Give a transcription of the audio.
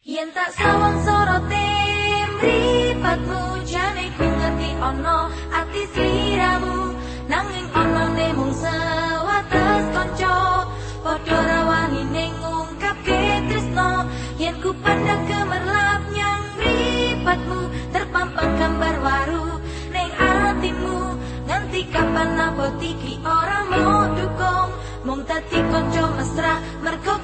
Yen tak sawang sorote mripatmu jane ku ngerti ono ati sliramu nanging ono ne mung sewates kanca padha rawani ning ngungkapke tresno yen ku pandang kemerlap nyang mripatmu terpampang gambar waru ning atimu. Nganti kapan apa tiki ora mau dukung? Mung tadi kanca mesra mergo